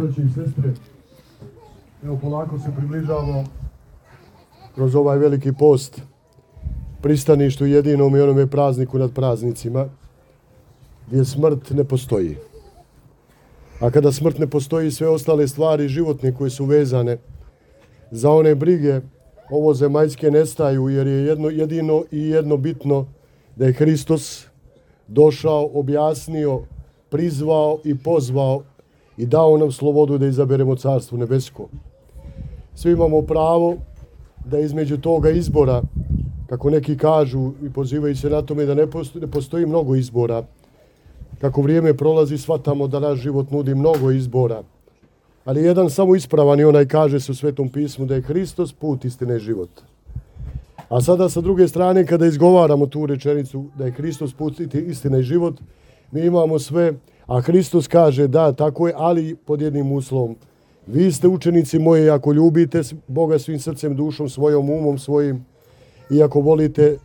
Braći i sestre, evo polako se približavamo kroz ovaj veliki post pristaništu jedinom i onome prazniku nad praznicima gdje smrt ne postoji. A kada smrt ne postoji, sve ostale stvari životne koje su vezane za one brige ovo zemaljske nestaju jer je jedno, jedino i jedno bitno da je Hristos došao, objasnio, prizvao i pozvao i dao nam slobodu da izaberemo carstvo nebesko. Svi imamo pravo da između toga izbora, kako neki kažu i pozivaju se na tome da ne postoji, ne postoji mnogo izbora, kako vrijeme prolazi, shvatamo da naš život nudi mnogo izbora. Ali jedan samo ispravan i onaj kaže se u Svetom pismu da je Hristos put istine život. A sada sa druge strane kada izgovaramo tu rečenicu da je Hristos put istine i život, mi imamo sve A Hristos kaže da, tako je, ali pod jednim uslovom. Vi ste učenici moji ako ljubite Boga svim srcem, dušom, svojom umom, svojim i ako volite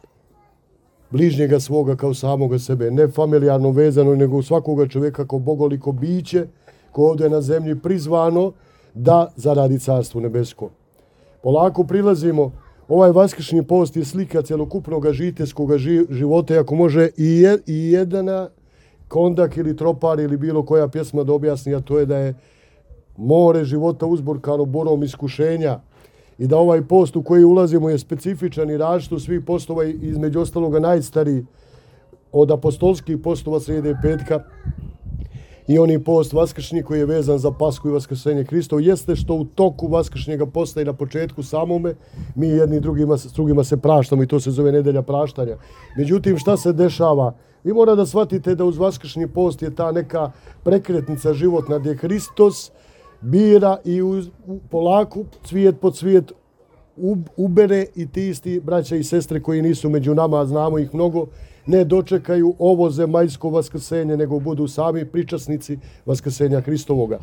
bližnjega svoga kao samoga sebe, ne familijarno vezano, nego svakoga čovjeka kao bogoliko biće koje ovdje na zemlji prizvano da zaradi carstvo nebesko. Polako prilazimo, ovaj vaskršnji post je slika celokupnog žiteljskog života, ako može i, je, i jedana kondak ili tropar ili bilo koja pjesma da objasni, a to je da je more života uzburkano borom iskušenja i da ovaj post u koji ulazimo je specifičan i različit od svih postova između ostaloga najstariji od apostolskih postova srede petka i oni post vaskršnji koji je vezan za pasku i vaskrsenje Hristova jeste što u toku vaskršnjega posta i na početku samome mi jedni drugima, s drugima se praštamo i to se zove nedelja praštanja. Međutim, šta se dešava? Vi mora da shvatite da uz vaskršnji post je ta neka prekretnica životna gdje Hristos bira i uz, u, polaku cvijet po cvijet ubere i ti isti braća i sestre koji nisu među nama, a znamo ih mnogo, ne dočekaju ovo zemaljsko vaskrsenje, nego budu sami pričasnici vaskrsenja Hristovoga.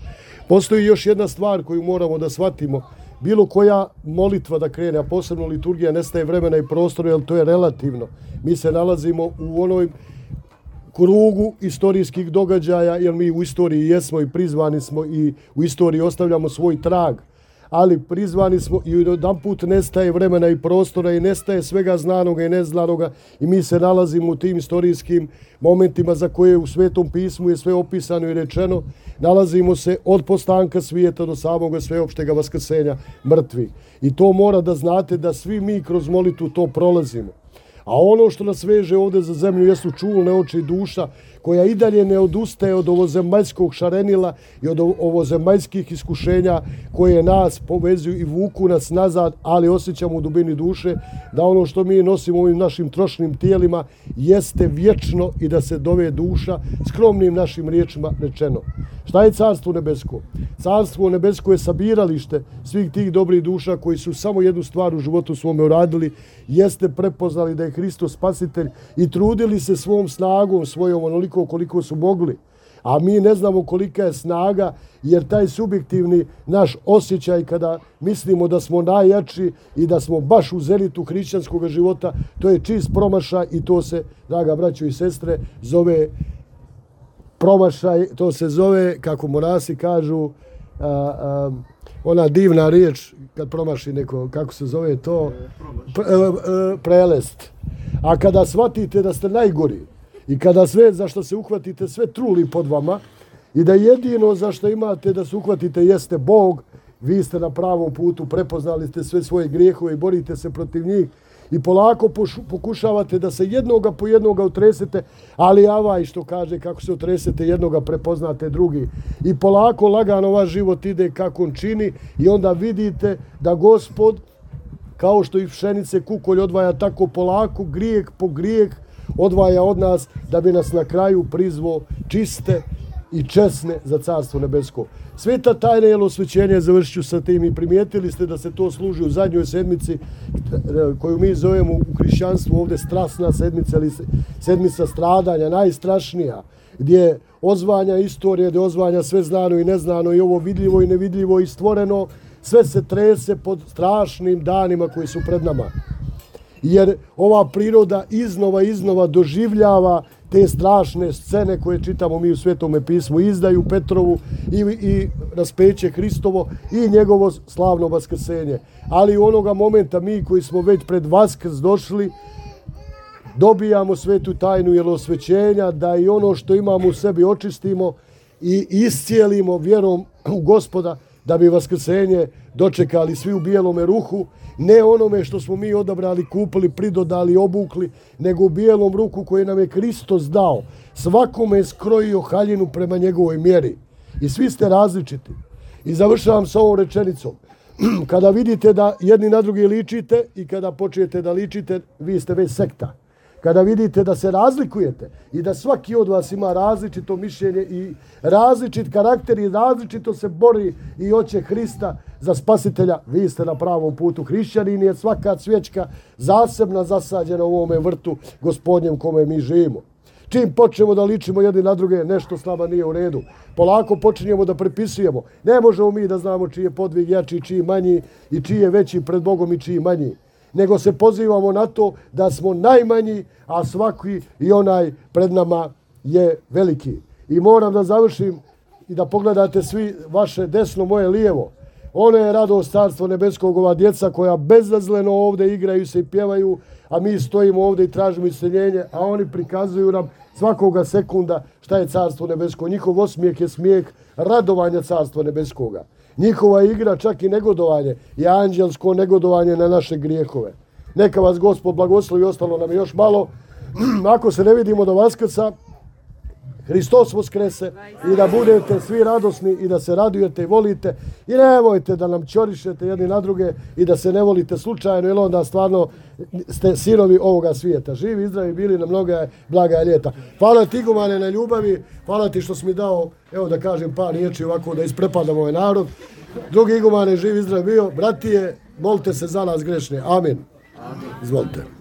Postoji još jedna stvar koju moramo da shvatimo. Bilo koja molitva da krene, a posebno liturgija, nestaje vremena i prostora, jer to je relativno. Mi se nalazimo u onoj krugu istorijskih događaja, jer mi u istoriji jesmo i prizvani smo i u istoriji ostavljamo svoj trag ali prizvani smo i jedan put nestaje vremena i prostora i nestaje svega znanoga i neznanoga i mi se nalazimo u tim istorijskim momentima za koje u Svetom pismu je sve opisano i rečeno. Nalazimo se od postanka svijeta do samog sveopštega vaskrsenja mrtvi. I to mora da znate da svi mi kroz molitu to prolazimo. A ono što nas veže ovdje za zemlju jesu čulne oči i duša koja i dalje ne odustaje od ovozemaljskog šarenila i od ovozemaljskih iskušenja koje nas povezuju i vuku nas nazad, ali osjećamo u dubini duše da ono što mi nosimo ovim našim trošnim tijelima jeste vječno i da se dove duša skromnim našim riječima rečeno. Šta je carstvo nebesko? Carstvo nebesko je sabiralište svih tih dobrih duša koji su samo jednu stvar u životu svome uradili, jeste prepoznali da je Hristos spasitelj i trudili se svom snagom, svojom onoliko koliko su mogli. A mi ne znamo kolika je snaga, jer taj subjektivni naš osjećaj kada mislimo da smo najjači i da smo baš u zelitu hrišćanskog života, to je čist promaša i to se, draga braćo i sestre, zove promašaj, to se zove, kako morasi kažu, a, a, ona divna riječ kad promaši neko, kako se zove to? Pre, prelest. A kada shvatite da ste najgori i kada sve za što se uhvatite, sve truli pod vama i da jedino za što imate da se uhvatite jeste Bog, vi ste na pravom putu, prepoznali ste sve svoje grijehove i borite se protiv njih, i polako pokušavate da se jednoga po jednoga utresete, ali avaj što kaže kako se utresete jednoga prepoznate drugi. I polako lagano vaš život ide kako on čini i onda vidite da gospod, kao što i pšenice kukolj odvaja tako polako, grijeh po grijeh odvaja od nas da bi nas na kraju prizvo čiste i česne za carstvo nebesko. Sveta tajna je osvećenje, završću sa tim i primijetili ste da se to služi u zadnjoj sedmici e, koju mi zovemo u hrišćanstvu ovdje strasna sedmica ili sedmica stradanja, najstrašnija, gdje ozvanja istorije, gdje ozvanja sve znano i neznano i ovo vidljivo i nevidljivo i stvoreno, sve se trese pod strašnim danima koji su pred nama. Jer ova priroda iznova iznova doživljava te strašne scene koje čitamo mi u Svetome pismu, izdaju Petrovu i, i raspeće Hristovo i njegovo slavno vaskrsenje. Ali u onoga momenta mi koji smo već pred Vaskrs došli, dobijamo svetu tajnu jelosvećenja, da i ono što imamo u sebi očistimo i iscijelimo vjerom u gospoda, da bi vaskrsenje dočekali svi u bijelome ruhu, ne onome što smo mi odabrali, kupili, pridodali, obukli, nego u bijelom ruku koje nam je Kristos dao. Svakome je skrojio haljinu prema njegovoj mjeri. I svi ste različiti. I završavam s ovom rečenicom. Kada vidite da jedni na drugi ličite i kada počujete da ličite, vi ste već sekta kada vidite da se razlikujete i da svaki od vas ima različito mišljenje i različit karakter i različito se bori i oće Hrista za spasitelja, vi ste na pravom putu. Hrišćanin je svaka cvječka zasebna zasađena u ovome vrtu gospodnjem kome mi živimo. Čim počnemo da ličimo jedni na druge, nešto s nama nije u redu. Polako počinjemo da prepisujemo. Ne možemo mi da znamo čiji je podvig jači, čiji manji i čiji je veći pred Bogom i čiji manji nego se pozivamo na to da smo najmanji, a svaki i onaj pred nama je veliki. I moram da završim i da pogledate svi vaše desno, moje lijevo. Ono je radost carstvo nebeskog ova djeca koja bezazleno ovde igraju se i pjevaju, a mi stojimo ovde i tražimo iseljenje, a oni prikazuju nam svakoga sekunda šta je carstvo nebesko. Njihov osmijek je smijeh radovanja carstva nebeskoga njihova igra, čak i negodovanje, je anđelsko negodovanje na naše grijehove. Neka vas gospod blagoslovi, ostalo nam je još malo. Ako se ne vidimo do Vaskrca, Hristos voskrese i da budete svi radosni i da se radujete i volite i nemojte da nam čorišete jedni na druge i da se ne volite slučajno jer onda stvarno ste sinovi ovoga svijeta. Živi i zdravi bili na mnoga blaga ljeta. Hvala ti gumane na ljubavi, hvala ti što si mi dao, evo da kažem par riječi ovako da isprepadam ovaj narod. Drugi igumane, živi i zdravi bio, bratije, molite se za nas grešne. Amin. Amin. Izvolite.